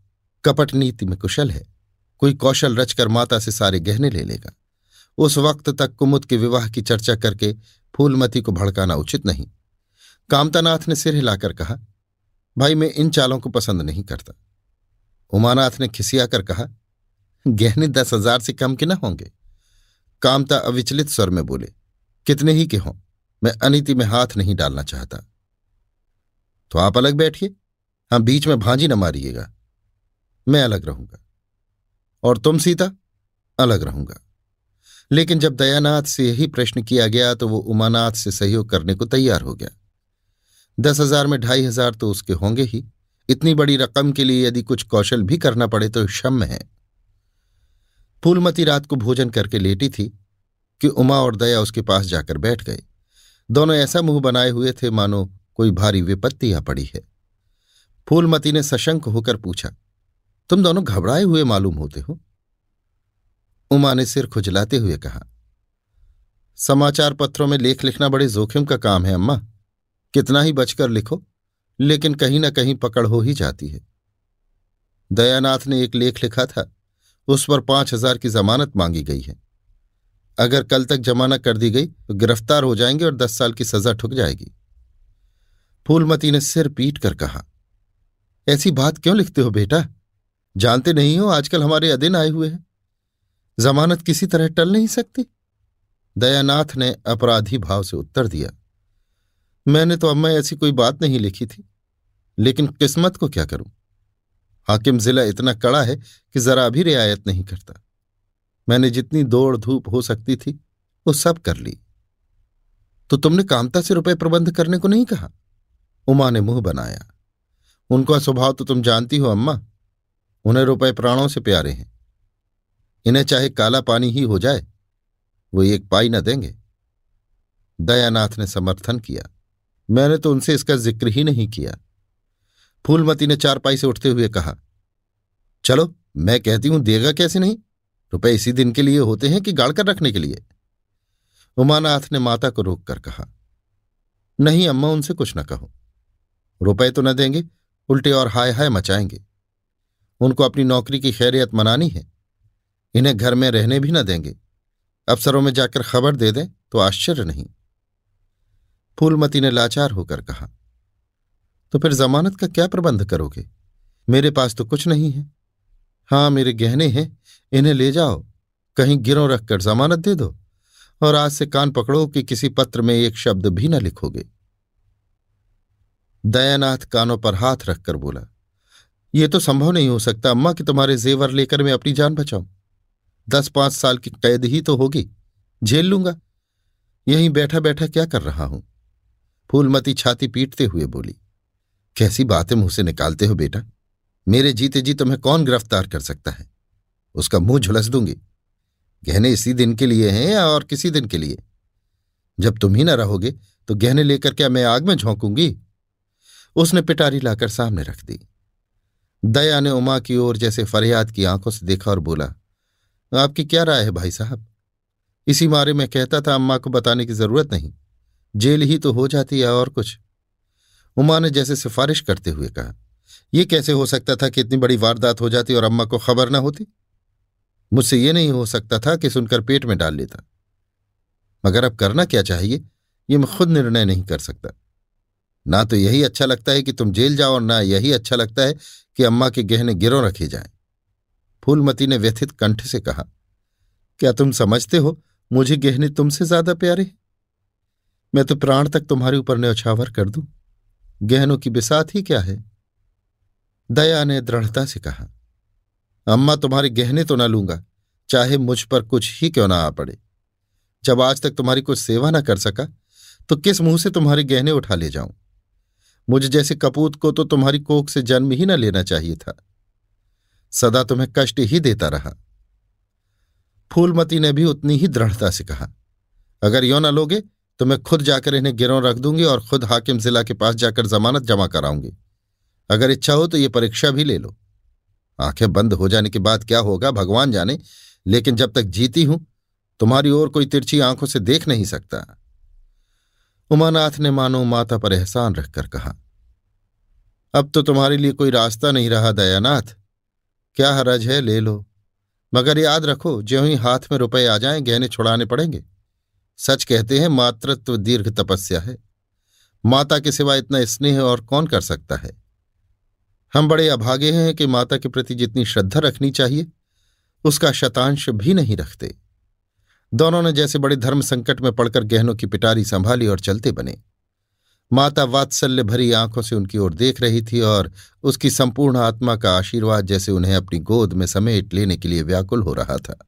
कपट नीति में कुशल है। कोई कौशल रचकर माता से सारे गहने ले लेगा। उस वक्त तक कुमुद के विवाह की चर्चा करके फूलमती को भड़काना उचित नहीं। कामतानाथ ने सिर हिलाकर कहा, भाई, मैं इन चालों को पसंद नहीं करता। उमानाथ ने खिसिया कर कहा, गहने दस हज़ार से कम के न होंगे। कामता अविचलित स्वर में बोले, कितने ही के हों, मैं अनिति में हाथ नहीं डालना चाहता। तो आप अलग बैठिए हम बीच में भांजी न मारिएगा। मैं अलग रहूँगा। और तुम सीता, अलग रहूँगा। लेकिन जब दयानाथ से यही प्रश्न किया गया तो वो उमानाथ से सहयोग करने को तैयार हो गया। दस हज़ार में ढाई हज़ार तो उसके होंगे ही। इतनी बड़ी रकम के लिए यदि कुछ कौशल भी करना पड़े तो क्षम है। फूलमती रात को भोजन करके लेटी थी कि उमा और दया उसके पास जाकर बैठ गए। दोनों ऐसा मुँह बनाए हुए थे, मानो कोई भारी विपत्ति आ पड़ी है। फूलमती ने सशंक होकर पूछा, तुम दोनों घबराए हुए मालूम होते हो? उमा ने सिर खुजलाते हुए कहा समाचार पत्रों में लेख लिखना बड़े जोखिम का काम है, अम्मा। कितना ही बचकर लिखो, लेकिन कहीं ना कहीं पकड़ हो ही जाती है। दयानाथ ने एक लेख लिखा था, उस पर पाँच हज़ार की जमानत मांगी गई है। अगर कल तक जमाना कर दी गई तो गिरफ़्तार हो जाएँगे और दस साल की सजा ठुक जाएगी। फूलमती ने सिर पीट कर कहा, ऐसी बात क्यों लिखते हो बेटा? जानते नहीं हो आजकल हमारे अदिन आए हुए हैं। जमानत किसी तरह टल नहीं सकती? दयानाथ ने अपराधी भाव से उत्तर दिया, मैंने तो अम्मा ऐसी कोई बात नहीं लिखी थी, लेकिन किस्मत को क्या करूँ? हाकिम जिला इतना कड़ा है कि जरा भी रियायत नहीं करता। मैंने जितनी दौड़ धूप हो सकती थी, वो सब कर ली। तो तुमने कामता से रुपए प्रबंध करने को नहीं कहा? उमा ने मुँह बनाया, उनका स्वभाव तो तुम जानती हो, अम्मा। उन्हें रुपए प्राणों से प्यारे हैं। इन्हें चाहे काला पानी ही हो जाए, वो एक पाई न देंगे। दयानाथ ने समर्थन किया। मैंने तो उनसे इसका ज़िक्र ही नहीं किया। फूलमती ने चारपाई से उठते हुए कहा, चलो, मैं कहती हूँ, देगा कैसे नहीं? रुपए इसी दिन के लिए होते हैं कि गाड़कर रखने के लिए? उमानाथ ने माता को रोक कर कहा, नहीं अम्मा, उनसे कुछ न कहो। रुपए तो न देंगे, उल्टे और हाय हाय मचाएँगे। उनको अपनी नौकरी की खैरियत मनानी है। इन्हें घर में रहने भी न देंगे। अफसरों में जाकर खबर दे दें तो आश्चर्य नहीं। फूलमती ने लाचार होकर कहा तो फिर जमानत का क्या प्रबंध करोगे? मेरे पास तो कुछ नहीं है। हाँ मेरे गहने हैं, इन्हें ले जाओ। कहीं गिरों रखकर जमानत दे दो और आज से कान पकड़ो कि किसी पत्र में एक शब्द भी न लिखोगे। दयानाथ कानों पर हाथ रखकर बोला यह तो संभव नहीं हो सकता, अम्मा, कि तुम्हारे जेवर लेकर मैं अपनी जान बचाऊं। दस पाँच साल की कैद ही तो होगी। झेल लूँगा। यहीं बैठा बैठा क्या कर रहा हूँ? फूलमती छाती पीटते हुए बोली, कैसी बातें मुँह से निकालते हो बेटा? मेरे जीते जी तुम्हें कौन गिरफ़्तार कर सकता है? उसका मुँह झुलस दूँगी। गहने इसी दिन के लिए हैं या और किसी दिन के लिए? जब तुम ही ना रहोगे तो गहने लेकर क्या मैं आग में झोंकूँगी? उसने पिटारी लाकर सामने रख दी। दया ने उमा की ओर जैसे फरियाद की आँखों से देखा और बोला आपकी क्या राय है भाई साहब? इसी मारे में कहता था अम्मा को बताने की ज़रूरत नहीं। जेल ही तो हो जाती है और कुछ। उमा ने जैसे सिफारिश करते हुए कहा यह कैसे हो सकता था कि इतनी बड़ी वारदात हो जाती और अम्मा को खबर ना होती? मुझसे यह नहीं हो सकता था कि सुनकर पेट में डाल लेता। मगर अब करना क्या चाहिए? ये मैं खुद निर्णय नहीं कर सकता। ना तो यही अच्छा लगता है कि तुम जेल जाओ और ना यही अच्छा लगता है कि अम्मा के गहने गिरो रखे जाएँ। फूलमती ने व्यथित कंठ से कहा, क्या तुम समझते हो? मुझे गहने तुमसे ज़्यादा प्यारे मैं तो प्राण तक तुम्हारे ऊपर न्यौछावर कर दूँ। गहनों की बिसात ही क्या है? दया ने दृढ़ता से कहा, अम्मा, तुम्हारे गहने तो ना लूँगा। चाहे मुझ पर कुछ ही क्यों ना आ पड़े। जब आज तक तुम्हारी कुछ सेवा ना कर सका तो किस मुँह से तुम्हारे गहने उठा ले जाऊँ? मुझे जैसे कपूत को तो तुम्हारी कोख से जन्म ही ना लेना चाहिए था। सदा तुम्हें कष्ट ही देता रहा। फूलमती ने भी उतनी ही दृढ़ता से कहा, अगर यो ना लोगे तो मैं खुद जाकर इन्हें गिरों रख दूँगी और खुद हाकिम जिला के पास जाकर जमानत जमा कराऊँगी। अगर इच्छा हो तो ये परीक्षा भी ले लो। आँखें बंद हो जाने के बाद क्या होगा, भगवान जाने, लेकिन जब तक जीती हूँ, तुम्हारी ओर कोई तिरछी आँखों से देख नहीं सकता। उमानाथ ने मानो माता पर एहसान रखकर कहा, अब तो तुम्हारे लिए कोई रास्ता नहीं रहा, दयानाथ। क्या हरज है ले लो। मगर याद रखो, ज्यों ही हाथ में रुपए आ जाएँ, गहने छुड़ाने पड़ेंगे। सच कहते हैं, मातृत्व दीर्घ तपस्या है। माता के सिवा इतना स्नेह और कौन कर सकता है? हम बड़े अभागे हैं कि माता के प्रति जितनी श्रद्धा रखनी चाहिए, उसका शतांश भी नहीं रखते। दोनों ने जैसे बड़े धर्म संकट में पड़कर गहनों की पिटारी संभाली और चलते बने। माता वात्सल्य भरी आँखों से उनकी ओर देख रही थी और उसकी संपूर्ण आत्मा का आशीर्वाद जैसे उन्हें अपनी गोद में समेट लेने के लिए व्याकुल हो रहा था।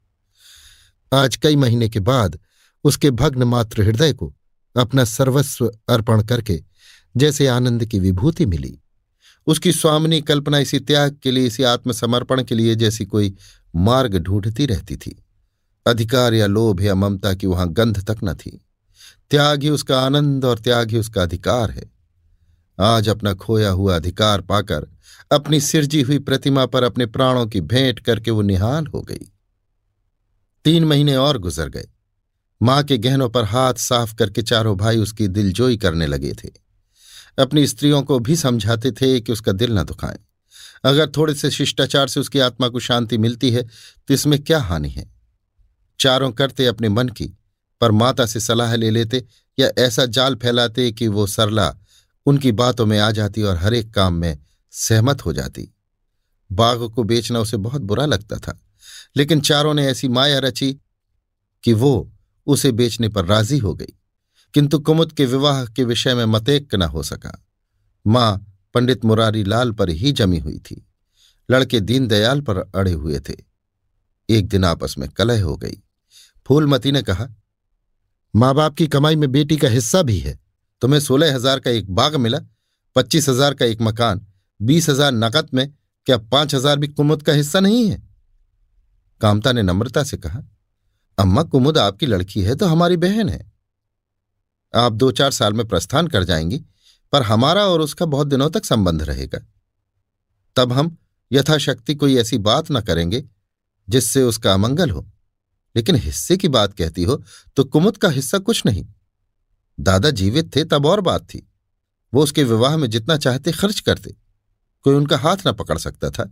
आज कई महीने के बाद उसके भग्न मात्र हृदय को अपना सर्वस्व अर्पण करके जैसे आनंद की विभूति मिली। उसकी स्वामिनी कल्पना इसी त्याग के लिए, इसी आत्मसमर्पण के लिए जैसी कोई मार्ग ढूंढती रहती थी। अधिकार या लोभ या ममता की वहाँ गंध तक न थी। त्याग ही उसका आनंद और त्याग ही उसका अधिकार है। आज अपना खोया हुआ अधिकार पाकर, अपनी सिरजी हुई प्रतिमा पर अपने प्राणों की भेंट करके वो निहाल हो गई। तीन महीने और गुजर गए। माँ के गहनों पर हाथ साफ़ करके चारों भाई उसकी दिलजोई करने लगे थे। अपनी स्त्रियों को भी समझाते थे कि उसका दिल न दुखाएँ। अगर थोड़े से शिष्टाचार से उसकी आत्मा को शांति मिलती है तो इसमें क्या हानि है? चारों करते अपने मन की पर माता से सलाह ले लेते या ऐसा जाल फैलाते कि वो सरला उनकी बातों में आ जाती और हरेक काम में सहमत हो जाती। बाघ को बेचना उसे बहुत बुरा लगता था, लेकिन चारों ने ऐसी माया रची कि वो उसे बेचने पर राज़ी हो गई। किंतु कुमुद के विवाह के विषय में mateक न हो सका। माँ पंडित मुरारी लाल पर ही जमी हुई थी। लड़के दीनदयाल पर अड़े हुए थे। एक दिन आपस में कलह हो गई। फूलमती ने कहा माँ बाप की कमाई में बेटी का हिस्सा भी है। तुम्हें सोलह हज़ार का एक बाग मिला, पच्चीस हज़ार का एक मकान, बीस हज़ार नकद में, क्या पाँच हज़ार भी कुमुद का हिस्सा नहीं है? कामता ने नम्रता से कहा, अम्मा, कुमुद आपकी लड़की है तो हमारी बहन है। आप दो चार साल में प्रस्थान कर जाएँगी, पर हमारा और उसका बहुत दिनों तक संबंध रहेगा। तब हम यथाशक्ति कोई ऐसी बात न करेंगे जिससे उसका अमंगल हो। लेकिन हिस्से की बात कहती हो तो कुमुद का हिस्सा कुछ नहीं। दादा जीवित थे तब और बात थी। वो उसके विवाह में जितना चाहते खर्च करते। कोई उनका हाथ ना पकड़ सकता था।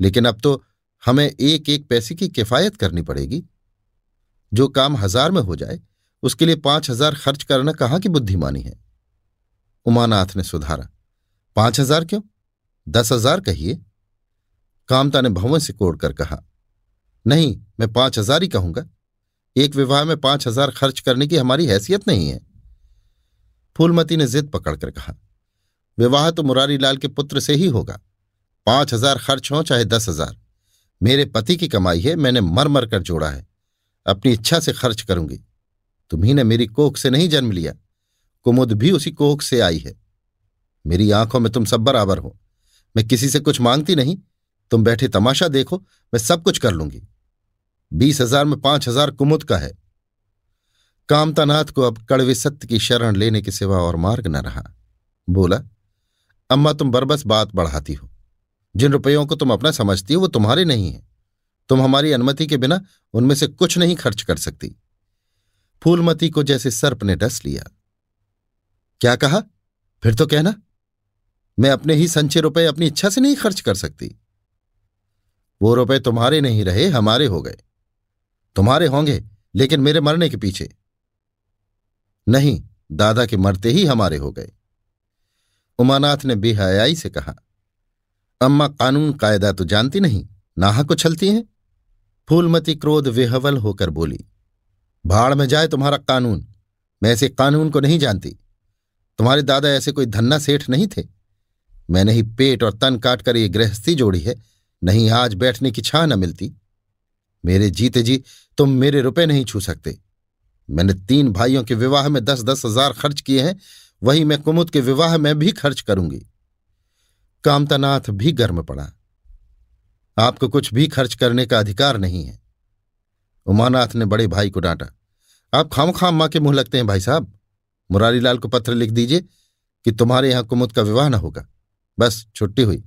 लेकिन अब तो हमें एक एक पैसे की किफायत करनी पड़ेगी। जो काम हज़ार में हो जाए, उसके लिए पाँच हज़ार खर्च करना कहाँ की बुद्धिमानी है? उमानाथ ने सुधारा। पाँच हज़ार क्यों? दस हज़ार कहिए। कामता ने भवन से कोड़कर कहा नहीं, मैं पाँच हज़ार ही कहूँगा। एक विवाह में पाँच हज़ार खर्च करने की हमारी हैसियत नहीं है। फूलमती ने जिद पकड़कर कहा, विवाह तो मुरारी लाल के पुत्र से ही होगा। पाँच हज़ार खर्च हो चाहे दस हज़ार। मेरे पति की कमाई है, मैंने मर मर कर जोड़ा है। अपनी इच्छा से खर्च करूँगी। तुम्ही ने मेरी कोख से नहीं जन्म लिया। कुमुद भी उसी कोख से आई है। मेरी आँखों में तुम सब बराबर हो। मैं किसी से कुछ मांगती नहीं। तुम बैठे तमाशा देखो, मैं सब कुछ कर लूँगी। बीस हज़ार में पाँच हज़ार कुमुद का है। कामतानाथ को अब कड़वे सत्य की शरण लेने के सिवा और मार्ग न रहा। बोला, अम्मा, तुम बरबस बात बढ़ाती हो। जिन रुपयों को तुम अपना समझती हो, वो तुम्हारे नहीं है। तुम हमारी अनुमति के बिना उनमें से कुछ नहीं खर्च कर सकती। फूलमती को जैसे सर्प ने डस लिया। क्या कहा? फिर तो कहना, मैं अपने ही संचय रुपए अपनी इच्छा से नहीं खर्च कर सकती। वो रुपए तुम्हारे नहीं रहे, हमारे हो गए। तुम्हारे होंगे, लेकिन मेरे मरने के पीछे। नहीं, दादा के मरते ही हमारे हो गए। उमानाथ ने बेहयाई से कहा, अम्मा कानून कायदा तो जानती नहीं, नाहक को छलती हैं। फूलमती क्रोध वेहवल होकर बोली, भाड़ में जाए तुम्हारा कानून। मैं ऐसे कानून को नहीं जानती। तुम्हारे दादा ऐसे कोई धन्ना सेठ नहीं थे। मैंने ही पेट और तन काट कर ये गृहस्थी जोड़ी है। नहीं, आज बैठने की छा न मिलती। मेरे जीते जी, तुम मेरे रुपए नहीं छू सकते। मैंने तीन भाइयों के विवाह में दस दस हज़ार खर्च किए हैं, वही मैं कुमुद के विवाह में भी खर्च करूँगी। कामतानाथ भी गर्म पड़ा। आपको कुछ भी खर्च करने का अधिकार नहीं है। उमानाथ ने बड़े भाई को डांटा। आप खाम खाम माँ के मुँह लगते हैं भाई साहब। मुरारीलाल को पत्र लिख दीजिए कि तुम्हारे यहाँ कुमुद का विवाह न होगा। बस, छुट्टी हुई।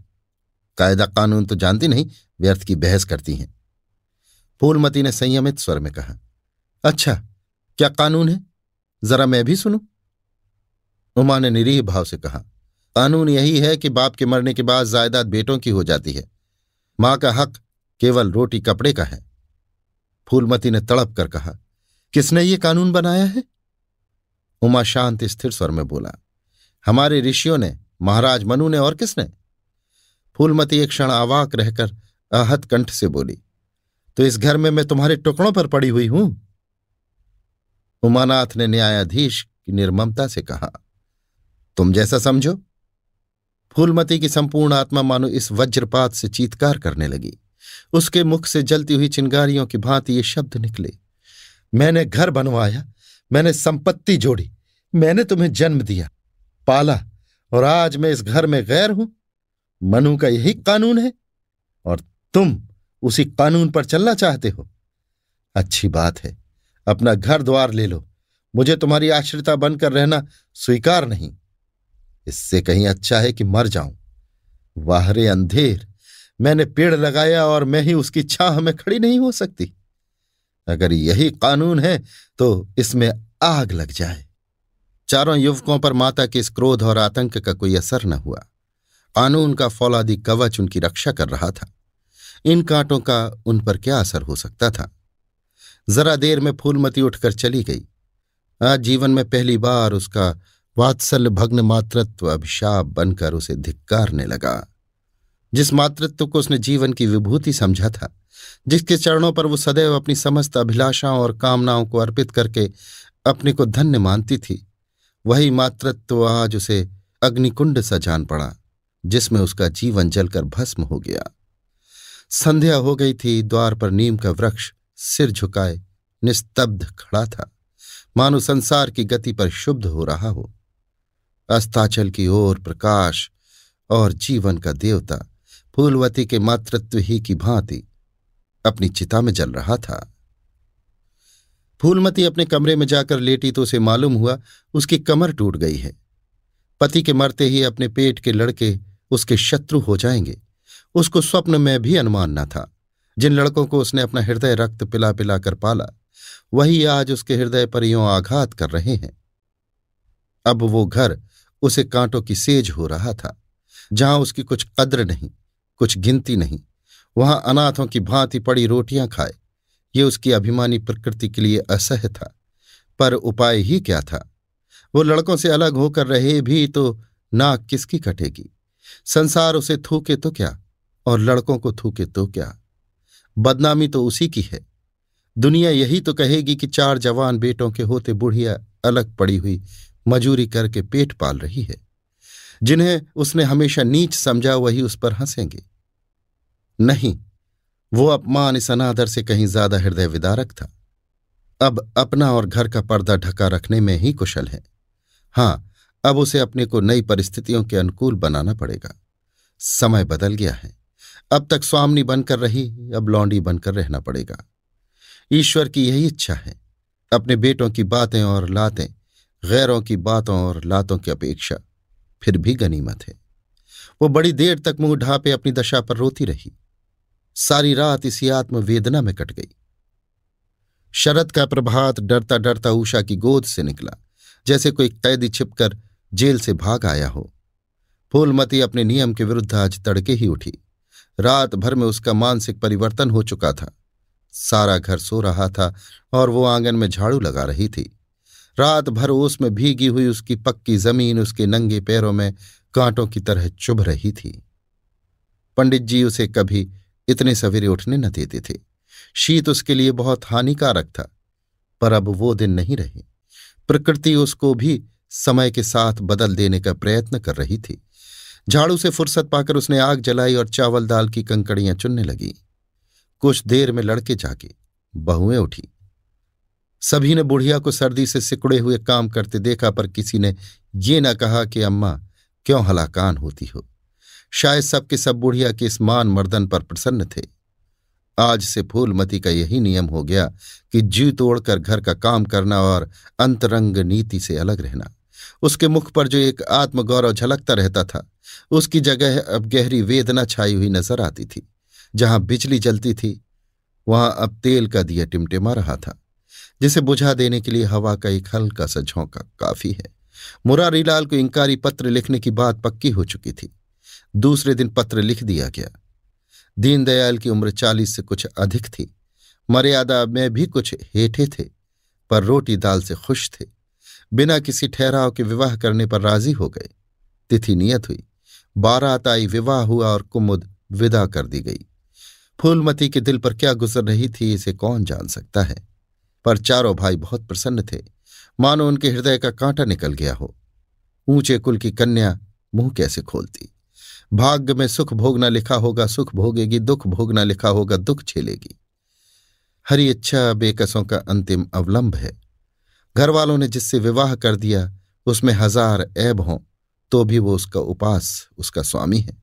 कायदा कानून तो जानती नहीं, व्यर्थ की बहस करती हैं। फूलमती ने संयमित स्वर में कहा अच्छा क्या कानून है? जरा मैं भी सुनूं? उमा ने निरीह भाव से कहा, कानून यही है कि बाप के मरने के बाद जायदाद बेटों की हो जाती है। माँ का हक केवल रोटी कपड़े का है। फूलमती ने तड़प कर कहा, किसने ये कानून बनाया है? उमा शांत स्थिर स्वर में बोला, हमारे ऋषियों ने, महाराज मनु ने और किसने? फूलमती एक क्षण आवाक रहकर आहत कंठ से बोली तो इस घर में मैं तुम्हारे टुकड़ों पर पड़ी हुई हूँ। उमानाथ ने न्यायाधीश की निर्ममता से कहा, तुम जैसा समझो। फूलमती की संपूर्ण आत्मा मानो इस वज्रपात से चीतकार करने लगी। उसके मुख से जलती हुई चिंगारियों की भांति ये शब्द निकले, मैंने घर बनवाया, मैंने संपत्ति जोड़ी, मैंने तुम्हें जन्म दिया, पाला, और आज मैं इस घर में गैर हूँ। मनु का यही कानून है, और तुम उसी कानून पर चलना चाहते हो? अच्छी बात है। अपना घर द्वार ले लो। मुझे तुम्हारी आश्रिता बनकर रहना स्वीकार नहीं। इससे कहीं अच्छा है कि मर जाऊँ। वाहरे अंधेर। मैंने पेड़ लगाया और मैं ही उसकी छाह में खड़ी नहीं हो सकती। अगर यही कानून है तो इसमें आग लग जाए। चारों युवकों पर माता के इस क्रोध और आतंक का कोई असर न हुआ। कानून का फौलादी कवच उनकी रक्षा कर रहा था। इन कांटों का उन पर क्या असर हो सकता था? जरा देर में फूलमती उठकर चली गई। आज जीवन में पहली बार उसका वात्सल्य भग्न मातृत्व अभिशाप बनकर उसे धिक्कारने लगा। जिस मातृत्व को उसने जीवन की विभूति समझा था, जिसके चरणों पर वो सदैव अपनी समस्त अभिलाषाओं और कामनाओं को अर्पित करके अपने को धन्य मानती थी, वही मातृत्व आज उसे अग्निकुंड सा जान पड़ा, जिसमें उसका जीवन जलकर भस्म हो गया। संध्या हो गई थी, द्वार पर नीम का वृक्ष सिर झुकाए, निस्तब्ध खड़ा था। मानो संसार की गति पर शुद्ध हो रहा हो। अस्ताचल की ओर प्रकाश और जीवन का देवता, फूलवती के मातृत्व ही की भांति अपनी चिता में जल रहा था। फूलमती अपने कमरे में जाकर लेटी तो उसे मालूम हुआ उसकी कमर टूट गई है। पति के मरते ही अपने पेट के लड़के उसके शत्रु हो जाएँगे। उसको स्वप्न में भी अनुमान न था। जिन लड़कों को उसने अपना हृदय रक्त पिला पिला कर पाला, वही आज उसके हृदय पर यों आघात कर रहे हैं। अब वो घर उसे कांटों की सेज हो रहा था, जहाँ उसकी कुछ कद्र नहीं, कुछ गिनती नहीं, वहाँ अनाथों की भांति पड़ी रोटियाँ खाए। ये उसकी अभिमानी प्रकृति के लिए असह्य था, पर उपाय ही क्या था? वो लड़कों से अलग होकर रहे भी तो नाक किसकी कटेगी? संसार उसे थूके तो क्या? और लड़कों को थूके तो क्या? बदनामी तो उसी की है। दुनिया यही तो कहेगी कि चार जवान बेटों के होते बुढ़िया अलग पड़ी हुई मजूरी करके पेट पाल रही है। जिन्हें उसने हमेशा नीच समझा वही उस पर हंसेंगे। नहीं, वो अपमान इस अनादर से कहीं ज़्यादा हृदय विदारक था। अब अपना और घर का पर्दा ढका रखने में ही कुशल है। हाँ, अब उसे अपने को नई परिस्थितियों के अनुकूल बनाना पड़ेगा। समय बदल गया है। अब तक स्वामनी बनकर रही, अब लौंडी बनकर रहना पड़ेगा। ईश्वर की यही इच्छा है, अपने बेटों की बातें और लातें, गैरों की बातों और लातों की अपेक्षा, फिर भी गनीमत है। वो बड़ी देर तक मुँह ढापे अपनी दशा पर रोती रही। सारी रात इसी आत्मवेदना में कट गई। शरद का प्रभात डरता डरता उषा की गोद से निकला, जैसे कोई कैदी छिपकर जेल से भाग आया हो। फूलमती अपने नियम के विरुद्ध आज तड़के ही उठी। रात भर में उसका मानसिक परिवर्तन हो चुका था। सारा घर सो रहा था और वो आँगन में झाड़ू लगा रही थी। रात भर ओस में भीगी हुई उसकी पक्की ज़मीन उसके नंगे पैरों में कांटों की तरह चुभ रही थी। पंडित जी उसे कभी इतने सवेरे उठने न देते थे। शीत उसके लिए बहुत हानिकारक था, पर अब वो दिन नहीं रहे। प्रकृति उसको भी समय के साथ बदल देने का प्रयत्न कर रही थी। झाड़ू से फुर्सत पाकर उसने आग जलाई और चावल दाल की कंकड़ियाँ चुनने लगी। कुछ देर में लड़के जागे, बहुएँ उठी। सभी ने बुढ़िया को सर्दी से सिकुड़े हुए काम करते देखा, पर किसी ने ये न कहा कि, अम्मा, क्यों हलाकान होती हो? शायद सबके सब बुढ़िया के इस मान मर्दन पर प्रसन्न थे। आज से फूलमती का यही नियम हो गया कि जी तोड़कर घर का काम करना और अंतरंग नीति से अलग रहना। उसके मुख पर जो एक आत्मगौरव झलकता रहता था, उसकी जगह अब गहरी वेदना छाई हुई नज़र आती थी। जहाँ बिजली जलती थी, वहाँ अब तेल का दिया टिमटिमा रहा था, जिसे बुझा देने के लिए हवा का एक हल्का सा झोंका काफ़ी है। मुरारीलाल को इंकारी पत्र लिखने की बात पक्की हो चुकी थी। दूसरे दिन पत्र लिख दिया गया। दीनदयाल की उम्र चालीस से कुछ अधिक थी। मर्यादा में भी कुछ हेठे थे, पर रोटी दाल से खुश थे। बिना किसी ठहराव के विवाह करने पर राज़ी हो गए। तिथि नियत हुई। बारात आई विवाह हुआ और कुमुद विदा कर दी गई। फूलमती के दिल पर क्या गुजर रही थी इसे कौन जान सकता है? पर चारों भाई बहुत प्रसन्न थे। मानो उनके हृदय का कांटा निकल गया हो। ऊँचे कुल की कन्या मुँह कैसे खोलती? भाग्य में सुख भोगना लिखा होगा, सुख भोगेगी, दुख भोगना लिखा होगा, दुख झेलेगी। हरी इच्छा बेकसों का अंतिम अवलंब है। घर वालों ने जिससे विवाह कर दिया, उसमें हज़ार ऐब हों तो भी वो उसका उपास, उसका स्वामी है।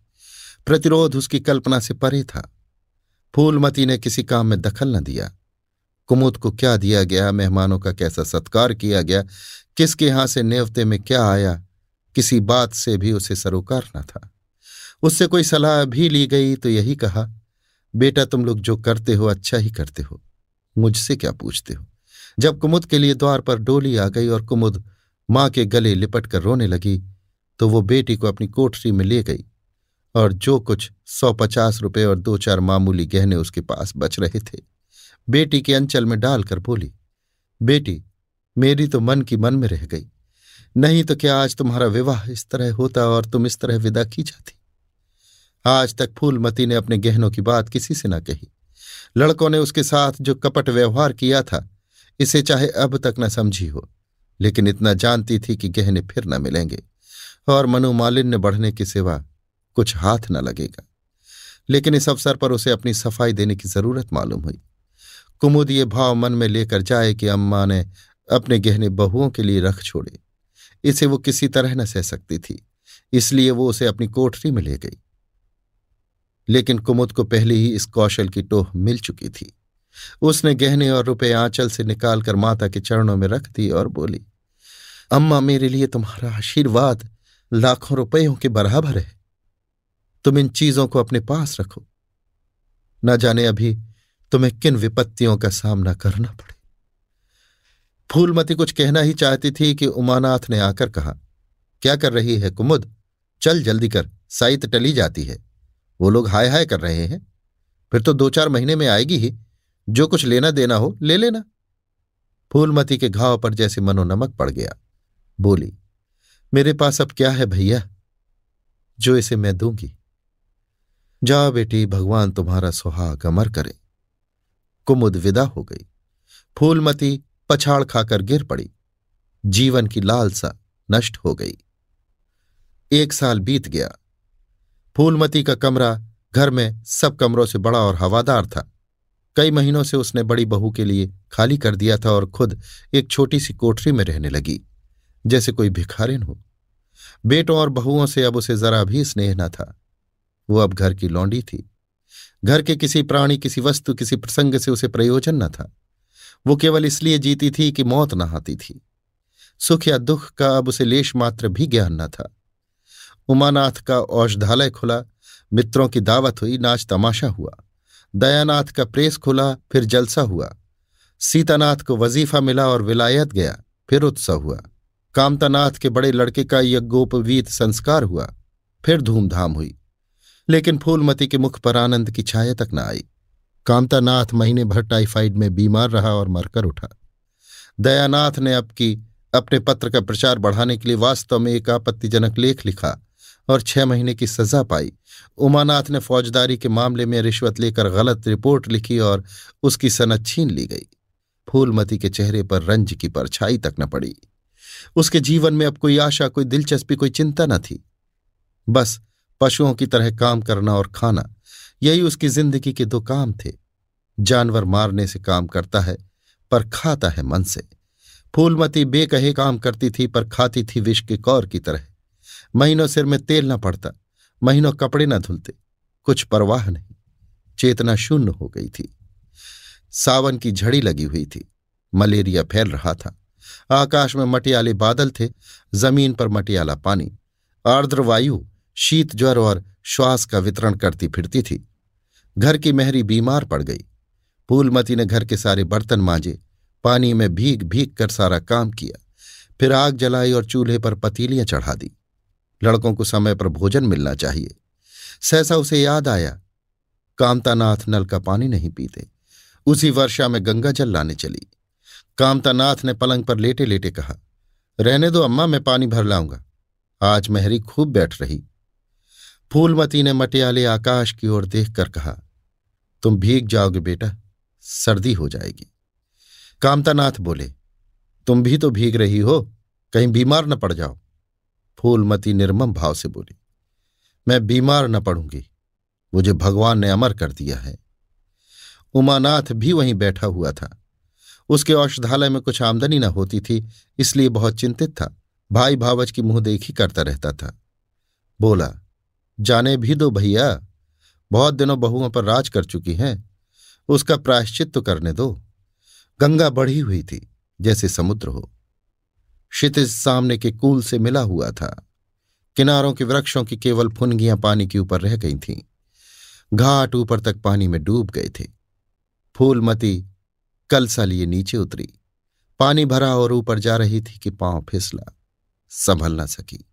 प्रतिरोध उसकी कल्पना से परे था। फूलमती ने किसी काम में दखल न दिया। कुमुद को क्या दिया गया, मेहमानों का कैसा सत्कार किया गया, किसके यहाँ से नेवते में क्या आया, किसी बात से भी उसे सरोकार न था। उससे कोई सलाह भी ली गई तो यही कहा, बेटा तुम लोग जो करते हो अच्छा ही करते हो। मुझसे क्या पूछते हो? जब कुमुद के लिए द्वार पर डोली आ गई और कुमुद माँ के गले लिपट कर रोने लगी तो वो बेटी को अपनी कोठरी में ले गई और जो कुछ सौ पचास रुपये और दो चार मामूली गहने उसके पास बच रहे थे, बेटी के अंचल में डालकर बोली, बेटी, मेरी तो मन की मन में रह गई। नहीं तो क्या आज तुम्हारा विवाह इस तरह होता और तुम इस तरह विदा की जाती? आज तक फूलमती ने अपने गहनों की बात किसी से न कही। लड़कों ने उसके साथ जो कपट व्यवहार किया था इसे चाहे अब तक न समझी हो, लेकिन इतना जानती थी कि गहने फिर न मिलेंगे, और मनोमालिन्य बढ़ने के सिवा कुछ हाथ न लगेगा। लेकिन इस अवसर पर उसे अपनी सफ़ाई देने की ज़रूरत मालूम हुई। कुमुद ये भाव मन में लेकर जाए कि अम्मा ने अपने गहने बहुओं के लिए रख छोड़े। इसे वो किसी तरह न सह सकती थी, इसलिए वो उसे अपनी कोठरी में ले गई। लेकिन कुमुद को पहले ही इस कौशल की टोह मिल चुकी थी। उसने गहने और रुपए आंचल से निकालकर माता के चरणों में रख दी और बोली, अम्मा, मेरे लिए तुम्हारा आशीर्वाद लाखों रुपयों के बराबर है। तुम इन चीज़ों को अपने पास रखो। न जाने अभी तुम्हें किन विपत्तियों का सामना करना पड़े। फूलमती कुछ कहना ही चाहती थी कि उमानाथ ने आकर कहा, क्या कर रही है कुमुद? चल जल्दी कर साइत टली जाती है। वो लोग हाय हाय कर रहे हैं। फिर तो दो चार महीने में आएगी ही। जो कुछ लेना देना हो, ले लेना। फूलमती के घाव पर जैसे मनोनमक पड़ गया। बोली, मेरे पास अब क्या है भैया? जो इसे मैं दूँगी। जाओ बेटी, भगवान तुम्हारा सुहाग अमर करे। कुमुद विदा हो गई। फूलमती पछाड़ खाकर गिर पड़ी। जीवन की लालसा नष्ट हो गई। एक साल बीत गया। फूलमती का कमरा घर में सब कमरों से बड़ा और हवादार था। कई महीनों से उसने बड़ी बहू के लिए खाली कर दिया था और खुद एक छोटी सी कोठरी में रहने लगी, जैसे कोई भिखारिन हो। बेटों और बहुओं से अब उसे जरा भी स्नेह न था। वो अब घर की लौंडी थी। घर के किसी प्राणी, किसी वस्तु, किसी प्रसंग से उसे प्रयोजन न था। वो केवल इसलिए जीती थी कि मौत न आती थी। सुख या दुख का अब उसे लेश मात्र भी ज्ञान न था। उमानाथ का औषधालय खुला, मित्रों की दावत हुई, नाच तमाशा हुआ। दयानाथ का प्रेस खुला, फिर जलसा हुआ। सीतानाथ को वजीफा मिला और विलायत गया, फिर उत्सव हुआ। कामतानाथ के बड़े लड़के का यज्ञोपवीत संस्कार हुआ, फिर धूमधाम हुई। लेकिन फूलमती के मुख पर आनंद की छाया तक न आई। कामतानाथ महीने भर टाइफाइड में बीमार रहा और मरकर उठा। दयानाथ ने अब की, अपने पत्र का प्रचार बढ़ाने के लिए वास्तव में एक आपत्तिजनक लेख लिखा। और छह महीने की सजा पाई। उमानाथ ने फौजदारी के मामले में रिश्वत लेकर गलत रिपोर्ट लिखी और उसकी सनत छीन ली गई। फूलमती के चेहरे पर रंज की परछाई तक न पड़ी। उसके जीवन में अब कोई आशा, कोई दिलचस्पी, कोई चिंता न थी। बस पशुओं की तरह काम करना और खाना, यही उसकी ज़िंदगी के दो काम थे। जानवर मारने से काम करता है, पर खाता है मन से। फूलमती बेकहे काम करती थी, पर खाती थी विष के कौर की तरह। महीनों सिर में तेल न पड़ता, महीनों कपड़े न धुलते, कुछ परवाह नहीं, चेतना शून्य हो गई थी। सावन की झड़ी लगी हुई थी, मलेरिया फैल रहा था, आकाश में मटियाले बादल थे, ज़मीन पर मटियाला पानी, आर्द्र वायु, शीत ज्वर और श्वास का वितरण करती फिरती थी। घर की मेहरी बीमार पड़ गई, फूलमती ने घर के सारे बर्तन मांजे, पानी में भीग भीग कर सारा काम किया, फिर आग जलाई और चूल्हे पर पतीलियाँ चढ़ा दी। लड़कों को समय पर भोजन मिलना चाहिए। सहसा उसे याद आया, कामतानाथ नल का पानी नहीं पीते। उसी वर्षा में गंगा जल लाने चली। कामतानाथ ने पलंग पर लेटे लेटे कहा, रहने दो अम्मा, मैं पानी भर लाऊँगा। आज मेहरी खूब बैठ रही। फूलमती ने मटियाले आकाश की ओर देखकर कहा, तुम भीग जाओगे बेटा, सर्दी हो जाएगी। कामतानाथ बोले, तुम भी तो भीग रही हो, कहीं बीमार न पड़ जाओ। फूलमती निर्मम भाव से बोली, मैं बीमार न पड़ूँगी। मुझे भगवान ने अमर कर दिया है। उमानाथ भी वहीं बैठा हुआ था। उसके औषधालय में कुछ आमदनी न होती थी, इसलिए बहुत चिंतित था। भाई भावच की मुँह देखी करता रहता था। बोला, जाने भी दो भैया। बहुत दिनों बहुओं पर राज कर चुकी हैं। उसका प्रायश्चित तो करने दो। गंगा बढ़ी हुई थी, जैसे समुद्र हो। क्षितिज सामने के कूल से मिला हुआ था। किनारों के वृक्षों की केवल फुनगियाँ पानी के ऊपर रह गई थीं। घाट ऊपर तक पानी में डूब गए थे। फूलमती कलसा लिए नीचे उतरी। पानी भरा और ऊपर जा रही थी कि पाँव फिसला, संभल ना सकी।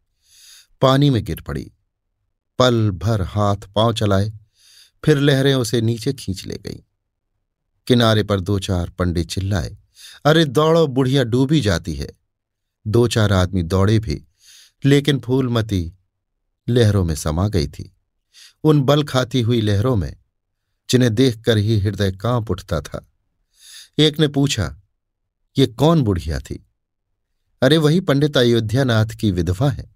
पानी में गिर पड़ी। पल भर हाथ पाँव चलाए, फिर लहरें उसे नीचे खींच ले गईं। किनारे पर दो चार पंडे चिल्लाए, अरे दौड़ो, बुढ़िया डूबी जाती है। दो चार आदमी दौड़े भी, लेकिन फूलमती लहरों में समा गई थी। उन बल खाती हुई लहरों में, जिन्हें देखकर ही हृदय काँप उठता था, एक ने पूछा, ये कौन बुढ़िया थी? अरे, वही पंडित अयोध्यानाथ की विधवा है।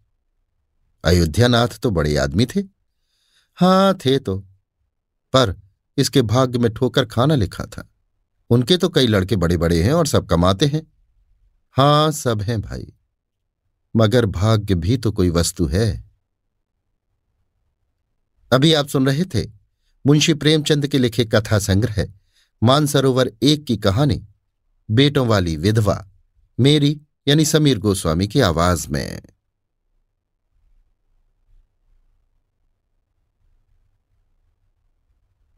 अयोध्यानाथ तो बड़े आदमी थे? हाँ थे तो पर इसके भाग्य में ठोकर खाना लिखा था। उनके तो कई लड़के बड़े बड़े हैं और सब कमाते हैं। हाँ, सब हैं भाई। मगर भाग्य भी तो कोई वस्तु है। अभी आप सुन रहे थे मुंशी प्रेमचंद के लिखे कथा संग्रह, मानसरोवर एक की कहानी, बेटों वाली विधवा, मेरी यानी समीर गोस्वामी की आवाज़ में।